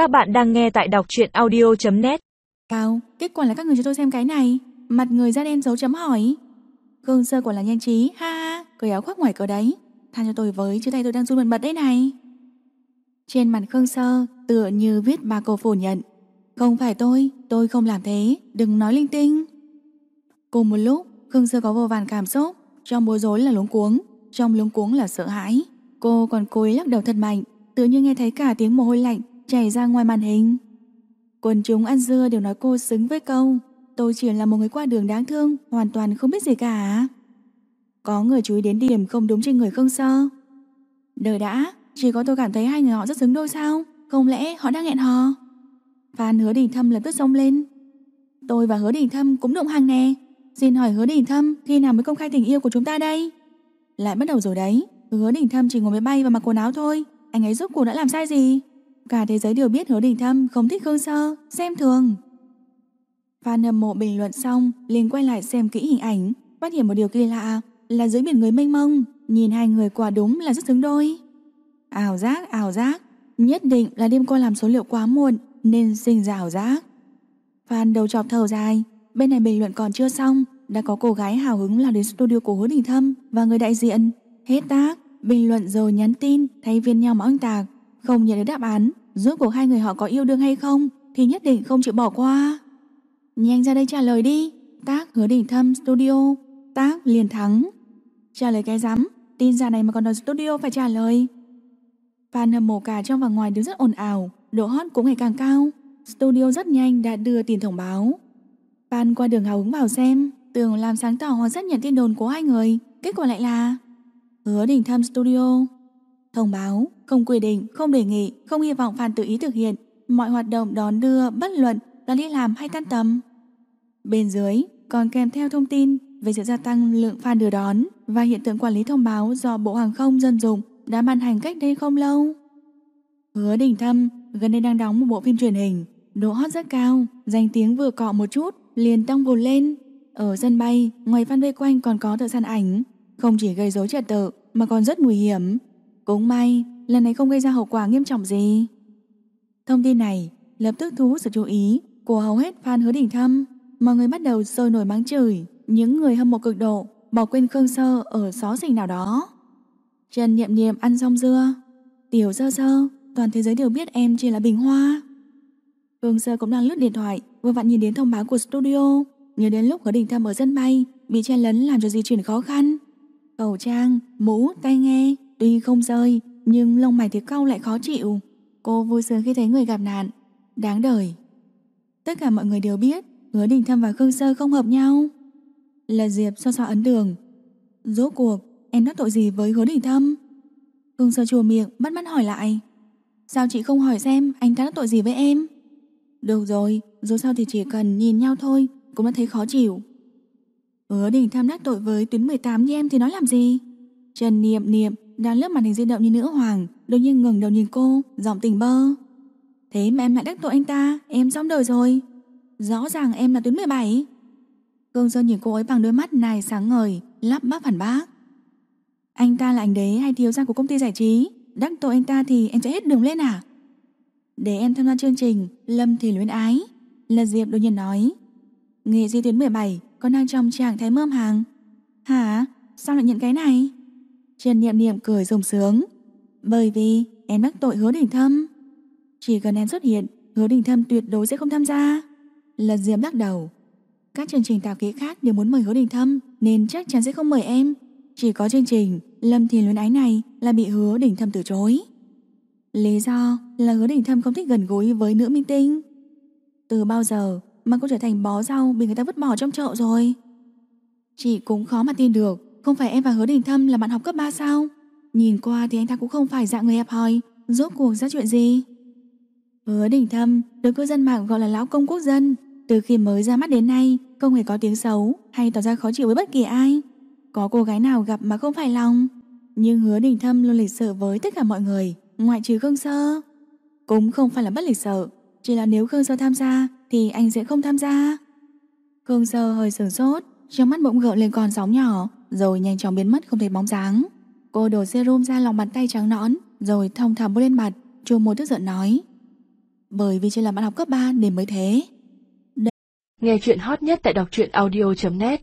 Các bạn đang nghe tại đọc truyện audio.net Cao, kết quả là các người cho tôi xem cái này. Mặt người da đen dấu chấm hỏi. Khương sơ quả là nhanh trí Ha ha, cởi áo khoác ngoài cờ đấy. Tha cho tôi với, chứ tay tôi đang run bần bật đấy này. Trên mặt Khương sơ Tựa như viết ba cô phủ nhận. Không phải tôi, tôi không làm thế Đừng nói linh tinh. Cùng một lúc, Khương sơ có vô vàn cảm xúc. Trong bối rối là luống cuống Trong luống cuống là sợ hãi. Cô còn cúi lắc đầu thật mạnh tựa như nghe thấy cả tiếng mồ hôi lạnh chảy ra ngoài màn hình. Quần chúng ăn dưa đều nói cô xứng với câu, Tôi chỉ là một người qua đường đáng thương, Hoàn toàn không biết gì cả. Có người chú ý đến điểm không đúng trên người Khương Sơ. Đời đã, Chỉ có tôi cảm thấy hai người họ rất xứng đôi sao? Không lẽ họ đang hẹn hò? Phan hứa đình thâm lập tức xông lên. Tôi và hứa đình thâm cũng động hàng nè. Xin hỏi hứa đình thâm, Khi nào mới công khai tình yêu của chúng ta đây? Lại bắt đầu rồi đấy. Hứa đình thâm chỉ ngồi máy bay và mặc quần áo thôi. Anh ấy giúp cô đã làm sai gì? Cả thế giới đều biết hứa đình thâm không thích Khương Sơ Xem thường. Fan hâm mộ bình luận xong liền quay lại xem kỹ hình ảnh Phát hiện một điều kỳ lạ Là dưới biển người mênh mông Nhìn hai người quả đúng là rất xứng đôi. Ảo giác, ảo giác Nhất định là đêm qua làm số liệu quá muộn Nên sinh ra ảo giác. Fan đầu chọc thở dài Bên này bình luận còn chưa xong Đã có cô gái hào hứng lao đến studio của hứa đình thâm Và người đại diện. Hết tác, bình luận rồi nhắn tin Thay viên nhau mà anh tạc Không nhận được đáp án. Rốt cuộc hai người họ có yêu đương hay không Thì nhất định không chịu bỏ qua. Nhanh ra đây trả lời đi. Tác hứa đỉnh thâm studio. Tác liền thắng. Trả lời cái rắm. Tin giả này mà còn đòi studio phải trả lời. Fan hâm mộ cả trong và ngoài đều rất ồn ào. Độ hot cũng ngày càng cao. Studio rất nhanh đã đưa tiền thông báo. Fan qua đường hào hứng vào xem Tưởng làm sáng tỏ hoặc rất nhận tin đồn của hai người. Kết quả lại là, Hứa đỉnh thâm studio. Thông báo không quy định, không đề nghị, không hy vọng fan tự ý thực hiện mọi hoạt động đón đưa bất luận là đi làm hay tan tầm. Bên dưới còn kèm theo thông tin về sự gia tăng lượng fan đưa đón và hiện tượng quản lý thông báo do Bộ Hàng không dân dụng đã ban hành cách đây không lâu. Hứa Đình Thâm gần đây đang đóng một bộ phim truyền hình, độ hot rất cao, danh tiếng vừa cọ một chút liền tăng vụt lên. Ở sân bay, ngoài fan vây quanh còn có thợ săn ảnh, không chỉ gây rối trật tự mà còn rất nguy hiểm. Cũng may, lần này không gây ra hậu quả nghiêm trọng gì. Thông tin này lập tức thu hút sự chú ý của hầu hết fan hứa đỉnh thâm. Mọi người bắt đầu sôi nổi mắng chửi những người hâm mộ cực độ bỏ quên Khương Sơ ở xó xỉnh nào đó. Trần Niệm Niệm ăn xong dưa. Tiểu sơ sơ, toàn thế giới đều biết em chỉ là bình hoa. Khương Sơ cũng đang lướt điện thoại, vừa vặn nhìn đến thông báo của studio. Nhớ đến lúc hứa đỉnh thâm ở sân bay, bị chen lấn làm cho di chuyển khó khăn. Khẩu trang, mũ, tai nghe, tuy không rơi, nhưng lông mày thì cau lại khó chịu. Cô vui sướng khi thấy người gặp nạn. Đáng đời. Tất cả mọi người đều biết Hứa Đình Thâm và Khương Sơ không hợp nhau. Là Diệp so so ấn đường. Rốt cuộc, em đắc tội gì với Hứa Đình Thâm? Khương Sơ chùa miệng, bắt mắt hỏi lại. Sao chị không hỏi xem anh ta đắc tội gì với em? Được rồi, dù sao thì chỉ cần nhìn nhau thôi, cũng đã thấy khó chịu. Hứa Đình Thâm đắc tội với tuyến 18 như em thì nói làm gì? Trần Niệm Niệm đang lướt màn hình di động như nữ hoàng, đột nhiên ngừng đầu nhìn cô, giọng tình bơ. Thế mà em lại đắc tội anh ta, em xong đời rồi. Rõ ràng em là tuyến 17. Cương Sơn nhìn cô ấy bằng đôi mắt này sáng ngời, lắp bắp phản bác. Anh ta là anh đế hay thiếu gia của công ty giải trí, đắc tội anh ta thì em sẽ hết đường lên à? Để em tham gia chương trình Lâm thì luyến ái, là Diệp đột nhiên nói. Nghệ di tuyến 17 còn đang trong trạng thái mơm hàng. Hả? Sao lại nhận cái này? Trần Niệm Niệm cười rùng sướng. Bởi vì em mắc tội hứa đình thâm. Chỉ cần em xuất hiện, Hứa đình thâm tuyệt đối sẽ không tham gia. Lần Diệm lắc đầu. Các chương trình tạo kỹ khác đều muốn mời hứa đình thâm, Nên chắc chắn sẽ không mời em. Chỉ có chương trình Lâm Thiền Luyến Ái này Là bị hứa đình thâm từ chối. Lý do là hứa đình thâm không thích gần gũi với nữ minh tinh. Từ bao giờ Mà cô trở thành bó rau Bị người ta vứt bỏ trong chợ rồi? Chị cũng khó mà tin được không phải em và Hứa Đình Thâm là bạn học cấp 3 sao? Nhìn qua thì anh ta cũng không phải dạng người hẹp hòi. Rốt cuộc ra chuyện gì? Hứa Đình Thâm, được cư dân mạng gọi là lão công quốc dân. Từ khi mới ra mắt đến nay, Không hề có tiếng xấu Hay tỏ ra khó chịu với bất kỳ ai. Có cô gái nào gặp mà không phải lòng? Nhưng Hứa Đình Thâm luôn lịch sự với tất cả mọi người, Ngoại trừ Khương Sơ. Cũng không phải là bất lịch sự, Chỉ là nếu Khương Sơ tham gia Thì anh sẽ không tham gia. Khương Sơ hơi sửng sốt trong mắt bỗng gợn lên con sóng nhỏ rồi nhanh chóng biến mất không thấy bóng dáng. Cô đổ serum ra lòng bàn tay trắng nõn, rồi thong thả bôi lên mặt, chua môi tức giận nói. Bởi vì chưa làm bạn học cấp 3 nên mới thế Nghe chuyện hot nhất tại đọc truyện audio.net